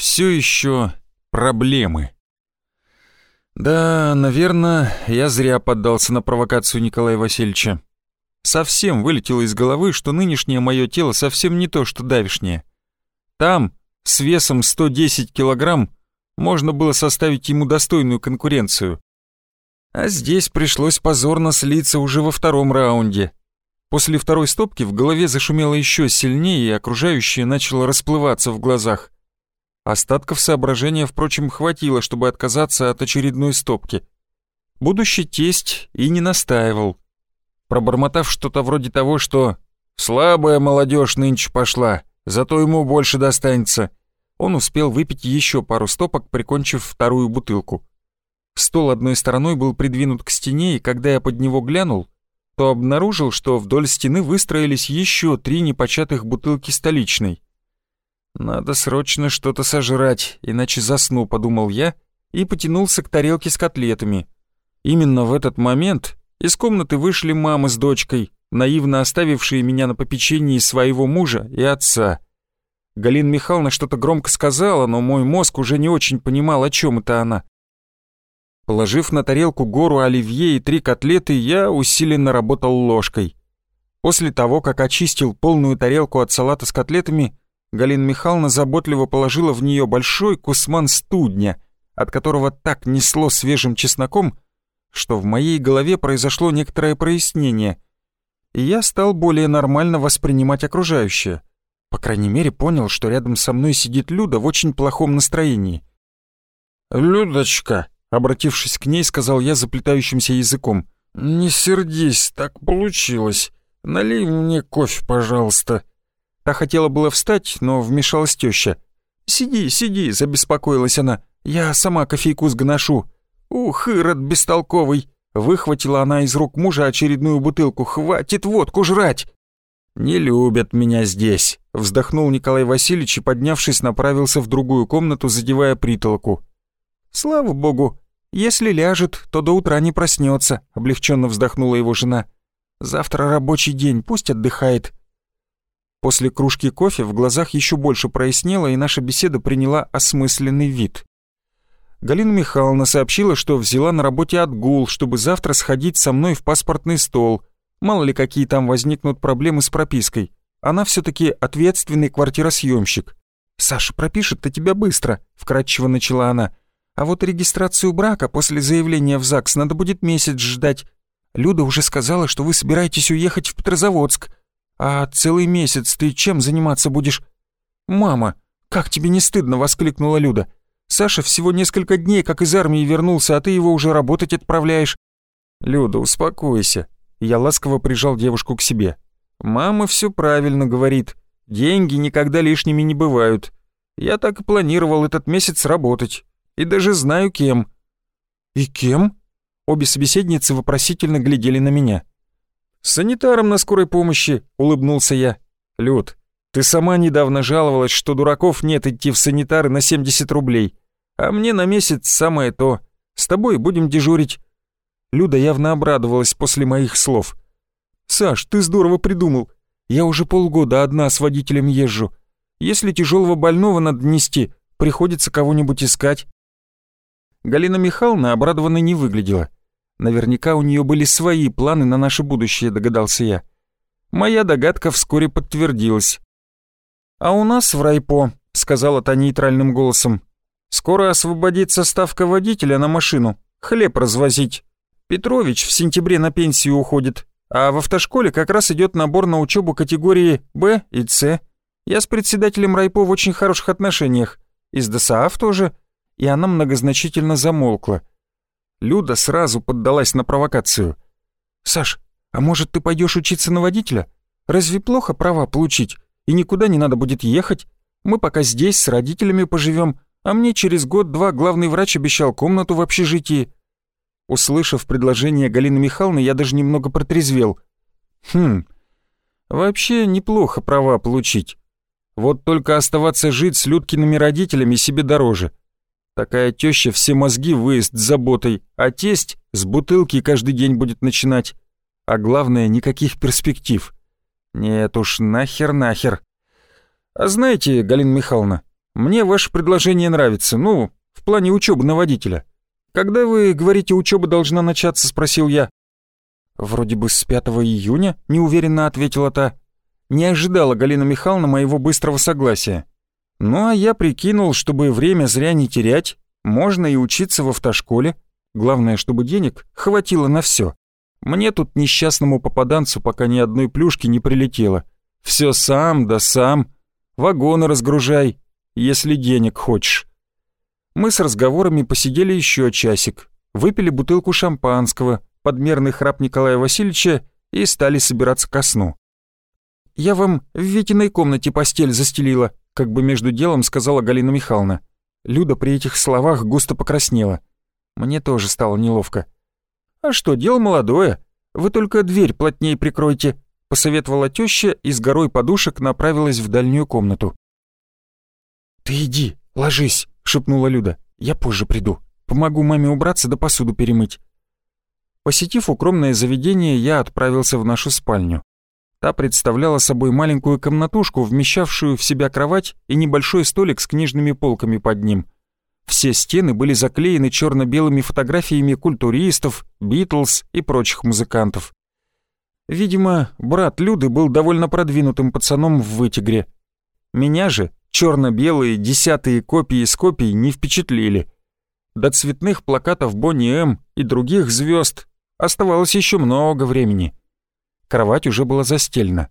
все еще проблемы. Да, наверное, я зря поддался на провокацию Николая Васильевича. Совсем вылетело из головы, что нынешнее мое тело совсем не то, что давишнее. Там, с весом 110 килограмм, можно было составить ему достойную конкуренцию. А здесь пришлось позорно слиться уже во втором раунде. После второй стопки в голове зашумело еще сильнее, и окружающее начало расплываться в глазах. Остатков соображения, впрочем, хватило, чтобы отказаться от очередной стопки. Будущий тесть и не настаивал. Пробормотав что-то вроде того, что «слабая молодежь нынче пошла, зато ему больше достанется», он успел выпить еще пару стопок, прикончив вторую бутылку. Стол одной стороной был придвинут к стене, и когда я под него глянул, то обнаружил, что вдоль стены выстроились еще три непочатых бутылки столичной. «Надо срочно что-то сожрать, иначе засну», — подумал я и потянулся к тарелке с котлетами. Именно в этот момент из комнаты вышли мама с дочкой, наивно оставившие меня на попечении своего мужа и отца. Галина Михайловна что-то громко сказала, но мой мозг уже не очень понимал, о чем это она. Положив на тарелку гору оливье и три котлеты, я усиленно работал ложкой. После того, как очистил полную тарелку от салата с котлетами, Галина Михайловна заботливо положила в нее большой кусман студня, от которого так несло свежим чесноком, что в моей голове произошло некоторое прояснение, и я стал более нормально воспринимать окружающее. По крайней мере, понял, что рядом со мной сидит Люда в очень плохом настроении. «Людочка», Обратившись к ней, сказал я заплетающимся языком. «Не сердись, так получилось. Налей мне кофе, пожалуйста». Та хотела было встать, но вмешалась теща. «Сиди, сиди», — забеспокоилась она. «Я сама кофейку сгношу». «Ух, Ирод бестолковый!» Выхватила она из рук мужа очередную бутылку. «Хватит водку жрать!» «Не любят меня здесь», — вздохнул Николай Васильевич и, поднявшись, направился в другую комнату, задевая притолоку. «Слава богу, если ляжет, то до утра не проснется», — облегченно вздохнула его жена. «Завтра рабочий день, пусть отдыхает». После кружки кофе в глазах еще больше прояснело, и наша беседа приняла осмысленный вид. Галина Михайловна сообщила, что взяла на работе отгул, чтобы завтра сходить со мной в паспортный стол. Мало ли какие там возникнут проблемы с пропиской. Она все таки ответственный квартиросъемщик. «Саша пропишет-то тебя быстро», — вкратчиво начала она. А вот регистрацию брака после заявления в ЗАГС надо будет месяц ждать. Люда уже сказала, что вы собираетесь уехать в Петрозаводск. А целый месяц ты чем заниматься будешь? Мама, как тебе не стыдно, воскликнула Люда. Саша всего несколько дней, как из армии вернулся, а ты его уже работать отправляешь. Люда, успокойся. Я ласково прижал девушку к себе. Мама все правильно говорит. Деньги никогда лишними не бывают. Я так и планировал этот месяц работать. И даже знаю, кем». «И кем?» Обе собеседницы вопросительно глядели на меня. «Санитаром на скорой помощи», — улыбнулся я. «Люд, ты сама недавно жаловалась, что дураков нет идти в санитары на 70 рублей. А мне на месяц самое то. С тобой будем дежурить». Люда явно обрадовалась после моих слов. «Саш, ты здорово придумал. Я уже полгода одна с водителем езжу. Если тяжелого больного надо нести, приходится кого-нибудь искать. Галина Михайловна обрадованной не выглядела. Наверняка у нее были свои планы на наше будущее, догадался я. Моя догадка вскоре подтвердилась. «А у нас в райпо», — сказала та нейтральным голосом, «скоро освободится ставка водителя на машину, хлеб развозить. Петрович в сентябре на пенсию уходит, а в автошколе как раз идет набор на учебу категории «Б» и «С». Я с председателем райпо в очень хороших отношениях. И с ДСААФ тоже и она многозначительно замолкла. Люда сразу поддалась на провокацию. «Саш, а может ты пойдешь учиться на водителя? Разве плохо права получить? И никуда не надо будет ехать? Мы пока здесь с родителями поживем, а мне через год-два главный врач обещал комнату в общежитии». Услышав предложение Галины Михайловны, я даже немного протрезвел. «Хм, вообще неплохо права получить. Вот только оставаться жить с Людкиными родителями себе дороже. Такая теща все мозги выезд с заботой, а тесть с бутылки каждый день будет начинать. А главное, никаких перспектив. Нет уж, нахер-нахер. А знаете, Галина Михайловна, Мне ваше предложение нравится, ну, в плане учебы на водителя. Когда вы говорите, учеба должна начаться?» — спросил я. «Вроде бы с 5 июня», — неуверенно ответила та. Не ожидала Галина Михайловна моего быстрого согласия. Ну а я прикинул, чтобы время зря не терять, можно и учиться в автошколе. Главное, чтобы денег хватило на все. Мне тут несчастному попаданцу пока ни одной плюшки не прилетело. Все сам да сам. Вагоны разгружай, если денег хочешь. Мы с разговорами посидели еще часик, выпили бутылку шампанского, подмерный храп Николая Васильевича и стали собираться ко сну. «Я вам в Витиной комнате постель застелила», как бы между делом сказала Галина Михайловна. Люда при этих словах густо покраснела. Мне тоже стало неловко. «А что, дело молодое. Вы только дверь плотнее прикройте», посоветовала теща и с горой подушек направилась в дальнюю комнату. «Ты иди, ложись», — шепнула Люда. «Я позже приду. Помогу маме убраться да посуду перемыть». Посетив укромное заведение, я отправился в нашу спальню. Та представляла собой маленькую комнатушку, вмещавшую в себя кровать и небольшой столик с книжными полками под ним. Все стены были заклеены черно-белыми фотографиями культуристов, Битлз и прочих музыкантов. Видимо, брат Люды был довольно продвинутым пацаном в вытигре. Меня же черно-белые десятые копии с копий не впечатлили. До цветных плакатов Бонни М и других звезд оставалось еще много времени. Кровать уже была застелена.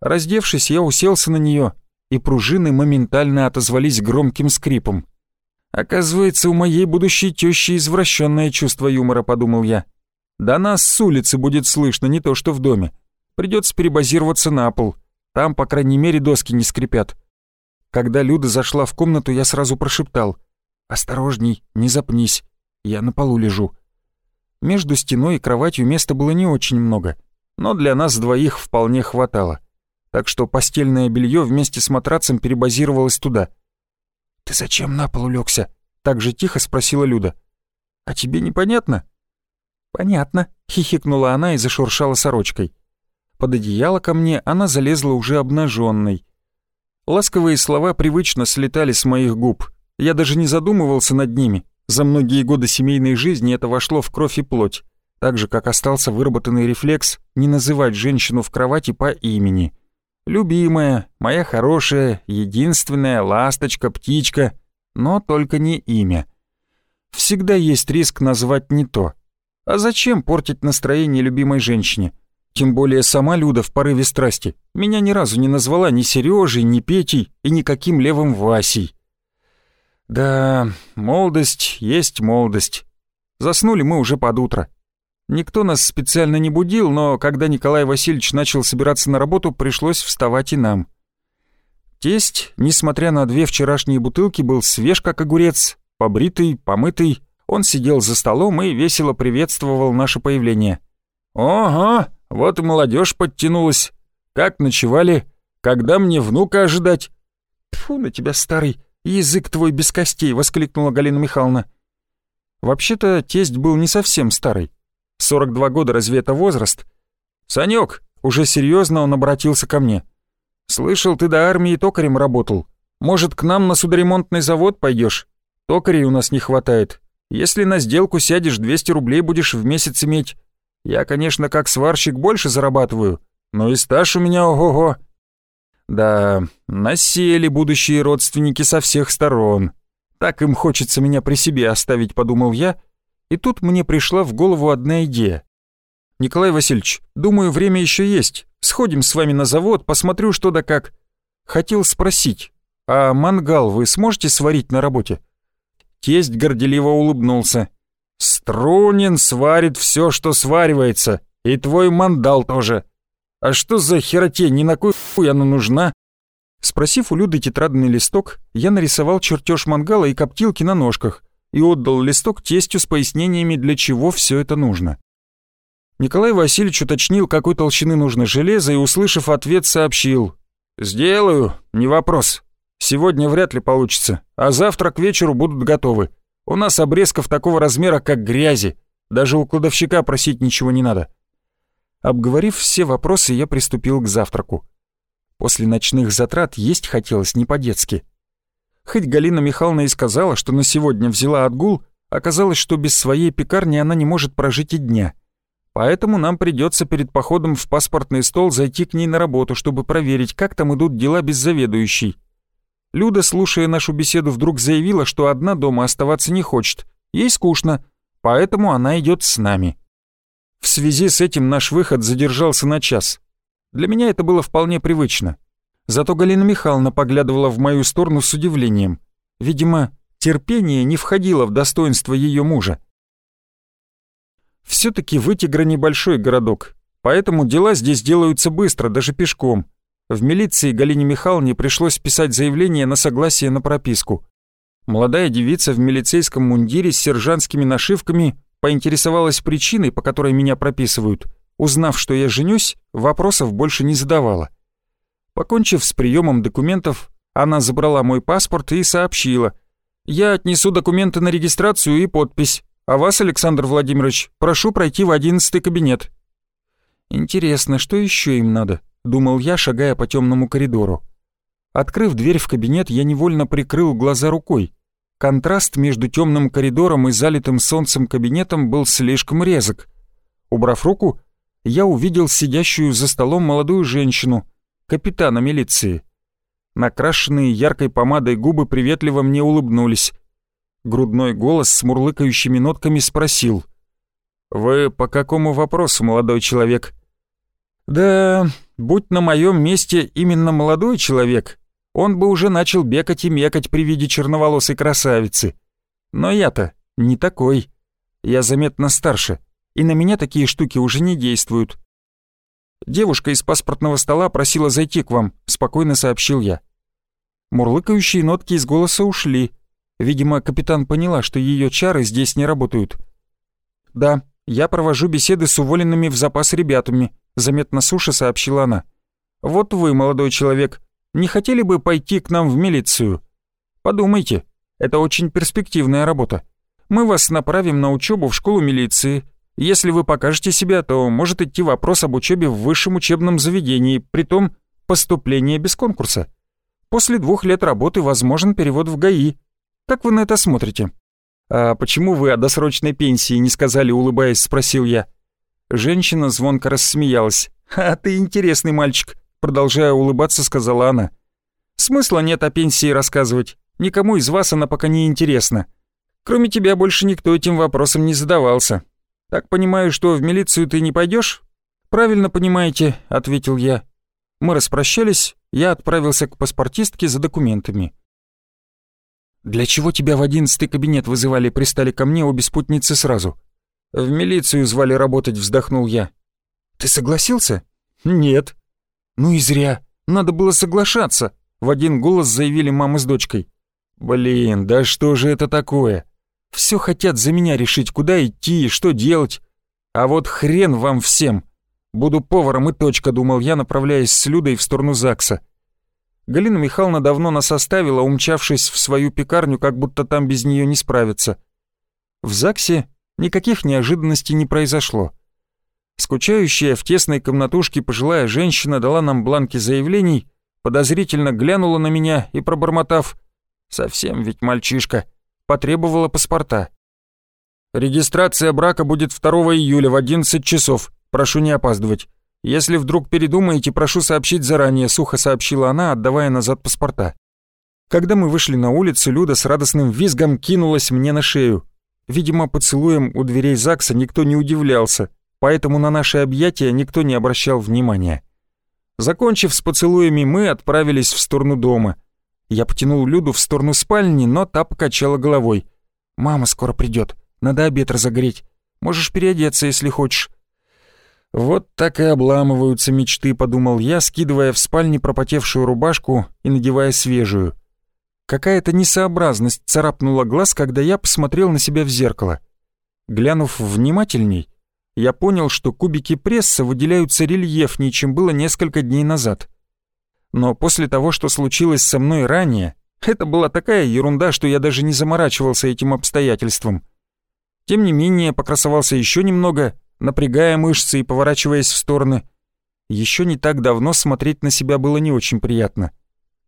Раздевшись, я уселся на нее, и пружины моментально отозвались громким скрипом. «Оказывается, у моей будущей тещи извращенное чувство юмора», — подумал я. «Да нас с улицы будет слышно, не то что в доме. Придется перебазироваться на пол. Там, по крайней мере, доски не скрипят». Когда Люда зашла в комнату, я сразу прошептал. «Осторожней, не запнись. Я на полу лежу». Между стеной и кроватью места было не очень много — но для нас двоих вполне хватало. Так что постельное белье вместе с матрацем перебазировалось туда. «Ты зачем на пол улегся? так же тихо спросила Люда. «А тебе непонятно?» «Понятно», — хихикнула она и зашуршала сорочкой. Под одеяло ко мне она залезла уже обнаженной. Ласковые слова привычно слетали с моих губ. Я даже не задумывался над ними. За многие годы семейной жизни это вошло в кровь и плоть так же, как остался выработанный рефлекс не называть женщину в кровати по имени. Любимая, моя хорошая, единственная ласточка, птичка, но только не имя. Всегда есть риск назвать не то. А зачем портить настроение любимой женщине? Тем более сама Люда в порыве страсти меня ни разу не назвала ни Сережей, ни Петей и никаким левым Васей. Да, молодость есть молодость. Заснули мы уже под утро. Никто нас специально не будил, но когда Николай Васильевич начал собираться на работу, пришлось вставать и нам. Тесть, несмотря на две вчерашние бутылки, был свеж как огурец, побритый, помытый. Он сидел за столом и весело приветствовал наше появление. «Ого, вот и молодежь подтянулась. Как ночевали? Когда мне внука ожидать?» «Тьфу на тебя, старый, язык твой без костей!» — воскликнула Галина Михайловна. Вообще-то тесть был не совсем старый. 42 года разве это возраст? Санек, уже серьезно он обратился ко мне. Слышал, ты до армии токарем работал. Может, к нам на судоремонтный завод пойдешь? Токарей у нас не хватает. Если на сделку сядешь, 200 рублей будешь в месяц иметь. Я, конечно, как сварщик больше зарабатываю, но и стаж у меня ого-го. Да, насели будущие родственники со всех сторон. Так им хочется меня при себе оставить, подумал я, и тут мне пришла в голову одна идея. «Николай Васильевич, думаю, время еще есть. Сходим с вами на завод, посмотрю, что да как». Хотел спросить, а мангал вы сможете сварить на работе? Тесть горделиво улыбнулся. «Струнин сварит все, что сваривается, и твой мандал тоже. А что за херотень, ни на кой хуй она нужна?» Спросив у Люды тетрадный листок, я нарисовал чертеж мангала и коптилки на ножках, и отдал листок тестю с пояснениями, для чего все это нужно. Николай Васильевич уточнил, какой толщины нужно железо, и, услышав ответ, сообщил. «Сделаю, не вопрос. Сегодня вряд ли получится, а завтра к вечеру будут готовы. У нас обрезков такого размера, как грязи. Даже у кладовщика просить ничего не надо». Обговорив все вопросы, я приступил к завтраку. После ночных затрат есть хотелось не по-детски. Хоть Галина Михайловна и сказала, что на сегодня взяла отгул, оказалось, что без своей пекарни она не может прожить и дня. Поэтому нам придется перед походом в паспортный стол зайти к ней на работу, чтобы проверить, как там идут дела без заведующей. Люда, слушая нашу беседу, вдруг заявила, что одна дома оставаться не хочет. Ей скучно, поэтому она идет с нами. В связи с этим наш выход задержался на час. Для меня это было вполне привычно. Зато Галина Михайловна поглядывала в мою сторону с удивлением. Видимо, терпение не входило в достоинство ее мужа. Все-таки Вытигра небольшой городок, поэтому дела здесь делаются быстро, даже пешком. В милиции Галине Михайловне пришлось писать заявление на согласие на прописку. Молодая девица в милицейском мундире с сержантскими нашивками поинтересовалась причиной, по которой меня прописывают. Узнав, что я женюсь, вопросов больше не задавала. Покончив с приемом документов, она забрала мой паспорт и сообщила. «Я отнесу документы на регистрацию и подпись, а вас, Александр Владимирович, прошу пройти в одиннадцатый кабинет». «Интересно, что еще им надо?» — думал я, шагая по темному коридору. Открыв дверь в кабинет, я невольно прикрыл глаза рукой. Контраст между темным коридором и залитым солнцем кабинетом был слишком резок. Убрав руку, я увидел сидящую за столом молодую женщину, капитана милиции. Накрашенные яркой помадой губы приветливо мне улыбнулись. Грудной голос с мурлыкающими нотками спросил. «Вы по какому вопросу, молодой человек?» «Да, будь на моем месте именно молодой человек, он бы уже начал бегать и мекать при виде черноволосой красавицы. Но я-то не такой. Я заметно старше, и на меня такие штуки уже не действуют. «Девушка из паспортного стола просила зайти к вам», — спокойно сообщил я. Мурлыкающие нотки из голоса ушли. Видимо, капитан поняла, что ее чары здесь не работают. «Да, я провожу беседы с уволенными в запас ребятами», — заметно суше сообщила она. «Вот вы, молодой человек, не хотели бы пойти к нам в милицию? Подумайте, это очень перспективная работа. Мы вас направим на учебу в школу милиции. Если вы покажете себя, то может идти вопрос об учебе в высшем учебном заведении, притом поступление без конкурса. После двух лет работы возможен перевод в ГАИ. Как вы на это смотрите?» «А почему вы о досрочной пенсии не сказали, улыбаясь?» — спросил я. Женщина звонко рассмеялась. «А ты интересный мальчик. Продолжая улыбаться, сказала она. «Смысла нет о пенсии рассказывать. Никому из вас она пока не интересна. Кроме тебя больше никто этим вопросом не задавался. Так понимаю, что в милицию ты не пойдешь? «Правильно понимаете», — ответил я. Мы распрощались, я отправился к паспортистке за документами. «Для чего тебя в одиннадцатый кабинет вызывали, пристали ко мне обе спутницы сразу?» «В милицию звали работать», — вздохнул я. «Ты согласился?» «Нет», «Ну и зря. Надо было соглашаться», — в один голос заявили мама с дочкой. «Блин, да что же это такое? Все хотят за меня решить, куда идти и что делать. А вот хрен вам всем. Буду поваром и точка», — думал я, направляясь с Людой в сторону ЗАГСа. Галина Михайловна давно нас оставила, умчавшись в свою пекарню, как будто там без нее не справиться. В ЗАГСе никаких неожиданностей не произошло. Скучающая в тесной комнатушке пожилая женщина дала нам бланки заявлений, подозрительно глянула на меня и, пробормотав «Совсем ведь мальчишка», потребовала паспорта. «Регистрация брака будет 2 июля в 11 часов. Прошу не опаздывать. Если вдруг передумаете, прошу сообщить заранее», — сухо сообщила она, отдавая назад паспорта. Когда мы вышли на улицу, Люда с радостным визгом кинулась мне на шею. Видимо, поцелуем у дверей ЗАГСа никто не удивлялся, поэтому на наши объятия никто не обращал внимания. Закончив с поцелуями, мы отправились в сторону дома. Я потянул Люду в сторону спальни, но та покачала головой. «Мама скоро придет, надо обед разогреть. Можешь переодеться, если хочешь». «Вот так и обламываются мечты», — подумал я, скидывая в спальне пропотевшую рубашку и надевая свежую. Какая-то несообразность царапнула глаз, когда я посмотрел на себя в зеркало. Глянув внимательней, я понял, что кубики пресса выделяются рельефнее, чем было несколько дней назад. Но после того, что случилось со мной ранее, это была такая ерунда, что я даже не заморачивался этим обстоятельством. Тем не менее, покрасовался еще немного, напрягая мышцы и поворачиваясь в стороны. Еще не так давно смотреть на себя было не очень приятно.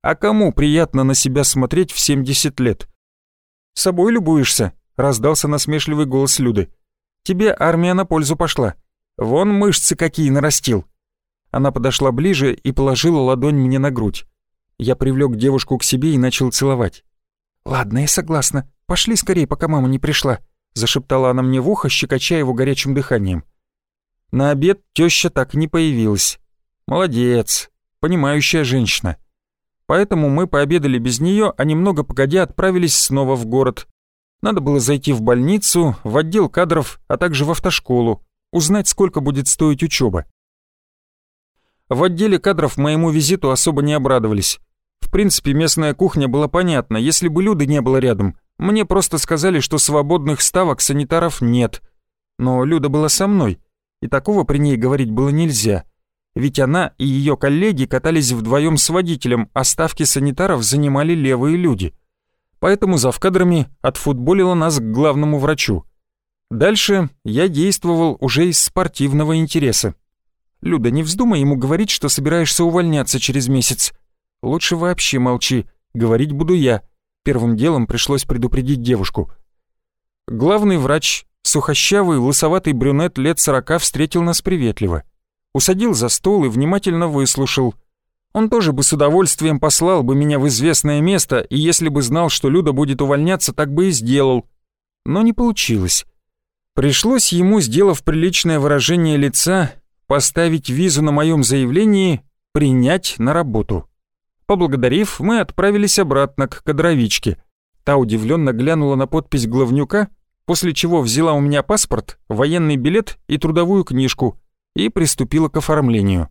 А кому приятно на себя смотреть в 70 лет? «Собой любуешься?» — раздался насмешливый голос Люды. «Тебе армия на пользу пошла. Вон мышцы какие нарастил». Она подошла ближе и положила ладонь мне на грудь. Я привлек девушку к себе и начал целовать. «Ладно, я согласна. Пошли скорее, пока мама не пришла», — зашептала она мне в ухо, щекоча его горячим дыханием. На обед теща так не появилась. Молодец, понимающая женщина. Поэтому мы пообедали без нее, а немного погодя отправились снова в город. Надо было зайти в больницу, в отдел кадров, а также в автошколу, узнать, сколько будет стоить учеба. В отделе кадров моему визиту особо не обрадовались. В принципе, местная кухня была понятна, если бы Люды не было рядом. Мне просто сказали, что свободных ставок санитаров нет. Но Люда была со мной, и такого при ней говорить было нельзя. Ведь она и ее коллеги катались вдвоем с водителем, а ставки санитаров занимали левые люди. Поэтому завкадрами отфутболила нас к главному врачу. Дальше я действовал уже из спортивного интереса. «Люда, не вздумай ему говорить, что собираешься увольняться через месяц. Лучше вообще молчи, говорить буду я». Первым делом пришлось предупредить девушку. Главный врач, сухощавый, лысоватый брюнет лет сорока, встретил нас приветливо. Усадил за стол и внимательно выслушал. Он тоже бы с удовольствием послал бы меня в известное место, и если бы знал, что Люда будет увольняться, так бы и сделал. Но не получилось. Пришлось ему, сделав приличное выражение лица, поставить визу на моем заявлении «принять на работу». Поблагодарив, мы отправились обратно к кадровичке. Та удивленно глянула на подпись главнюка, после чего взяла у меня паспорт, военный билет и трудовую книжку и приступила к оформлению.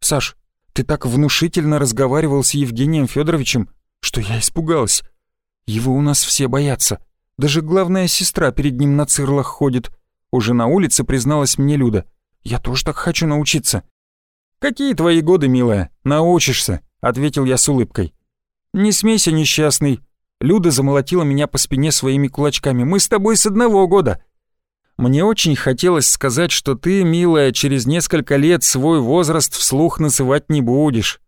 «Саш, ты так внушительно разговаривал с Евгением Федоровичем, что я испугалась. Его у нас все боятся. Даже главная сестра перед ним на цирлах ходит. Уже на улице призналась мне Люда. Я тоже так хочу научиться. «Какие твои годы, милая? Научишься», — ответил я с улыбкой. «Не смейся, несчастный». Люда замолотила меня по спине своими кулачками. «Мы с тобой с одного года». Мне очень хотелось сказать, что ты, милая, через несколько лет свой возраст вслух называть не будешь.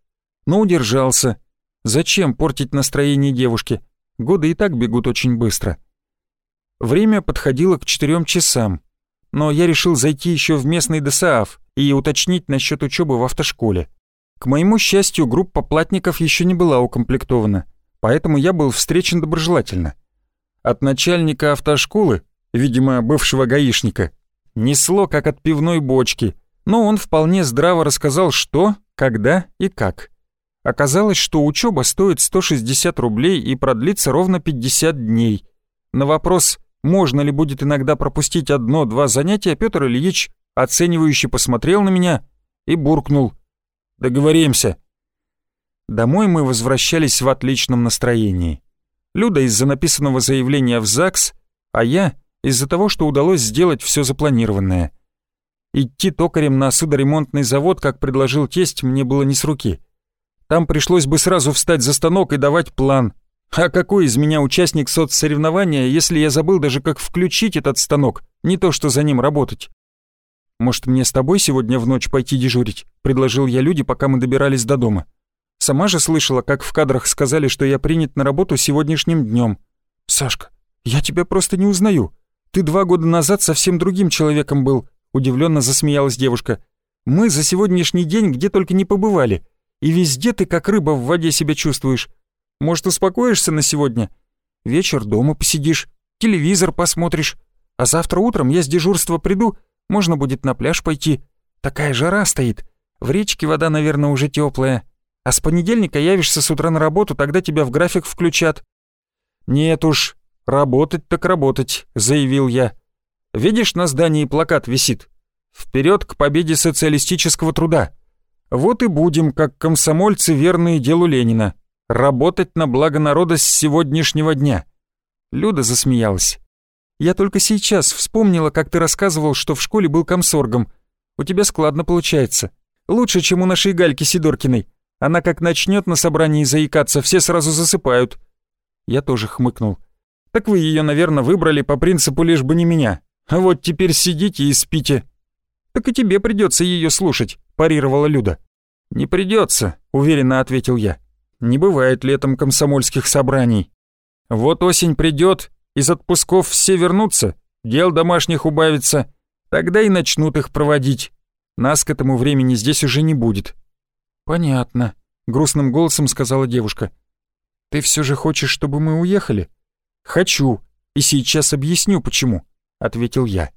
Но удержался. Зачем портить настроение девушки? Годы и так бегут очень быстро. Время подходило к четырем часам но я решил зайти еще в местный ДСААФ и уточнить насчет учебы в автошколе. К моему счастью, группа платников еще не была укомплектована, поэтому я был встречен доброжелательно. От начальника автошколы, видимо, бывшего гаишника, несло как от пивной бочки, но он вполне здраво рассказал, что, когда и как. Оказалось, что учеба стоит 160 рублей и продлится ровно 50 дней. На вопрос можно ли будет иногда пропустить одно-два занятия, Петр Ильич оценивающе посмотрел на меня и буркнул. «Договоримся». Домой мы возвращались в отличном настроении. Люда из-за написанного заявления в ЗАГС, а я из-за того, что удалось сделать все запланированное. Идти токарем на судоремонтный завод, как предложил тесть, мне было не с руки. Там пришлось бы сразу встать за станок и давать план, а какой из меня участник соцсоревнования, если я забыл даже как включить этот станок, не то что за ним работать? «Может, мне с тобой сегодня в ночь пойти дежурить?» — предложил я люди, пока мы добирались до дома. Сама же слышала, как в кадрах сказали, что я принят на работу сегодняшним днем. «Сашка, я тебя просто не узнаю. Ты два года назад совсем другим человеком был», — удивленно засмеялась девушка. «Мы за сегодняшний день где только не побывали, и везде ты как рыба в воде себя чувствуешь. Может, успокоишься на сегодня? Вечер дома посидишь, телевизор посмотришь. А завтра утром я с дежурства приду, можно будет на пляж пойти. Такая жара стоит. В речке вода, наверное, уже теплая. А с понедельника явишься с утра на работу, тогда тебя в график включат». «Нет уж, работать так работать», — заявил я. «Видишь, на здании плакат висит? Вперед к победе социалистического труда. Вот и будем, как комсомольцы, верные делу Ленина. Работать на благо народа с сегодняшнего дня. Люда засмеялась. Я только сейчас вспомнила, как ты рассказывал, что в школе был комсоргом. У тебя складно получается. Лучше, чем у нашей Гальки Сидоркиной. Она как начнет на собрании заикаться, все сразу засыпают. Я тоже хмыкнул. Так вы ее, наверное, выбрали по принципу лишь бы не меня. А вот теперь сидите и спите. Так и тебе придется ее слушать, парировала Люда. «Не придется», — уверенно ответил я. «Не бывает летом комсомольских собраний. Вот осень придет, из отпусков все вернутся, дел домашних убавится, тогда и начнут их проводить. Нас к этому времени здесь уже не будет». «Понятно», — грустным голосом сказала девушка. «Ты все же хочешь, чтобы мы уехали?» «Хочу, и сейчас объясню, почему», — ответил я.